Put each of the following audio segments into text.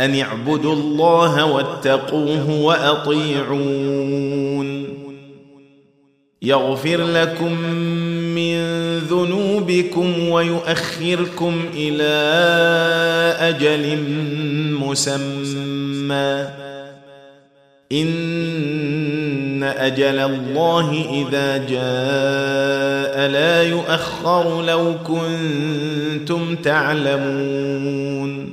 أن اعبدوا الله واتقوه وأطيعون. يغفر لكم من ذنوبكم ويؤخركم إلى أجل مسمى. إن أجل الله إذا جاء لا يؤخر لو كنتم تعلمون.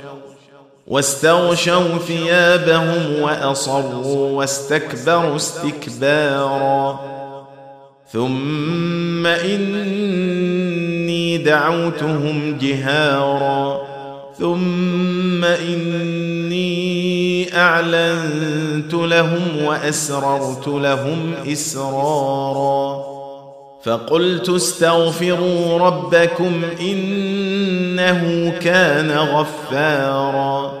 واستغشوا ثيابهم وأصروا واستكبروا استكبارا. ثم إني دعوتهم جهارا. ثم إني أعلنت لهم وأسررت لهم إسرارا. فقلت استغفروا ربكم إنه كان غفارا.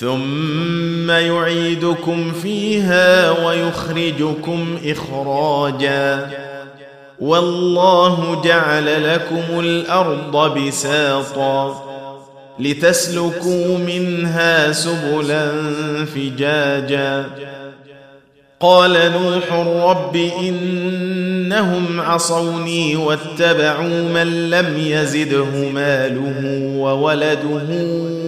ثم يعيدكم فيها ويخرجكم إخراجا. والله جعل لكم الأرض بساطا لتسلكوا منها سبلا فجاجا. قال نوح رب إنهم عصوني واتبعوا من لم يزده ماله وولده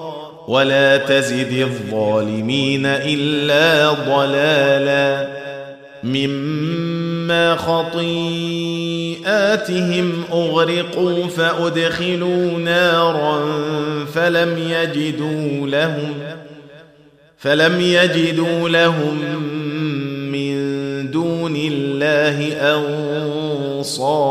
ولا تزد الظالمين إلا ضلالا مما خطيئاتهم أغرقوا فأدخلوا نارا فلم يجدوا لهم فلم يجدوا لهم من دون الله انصارا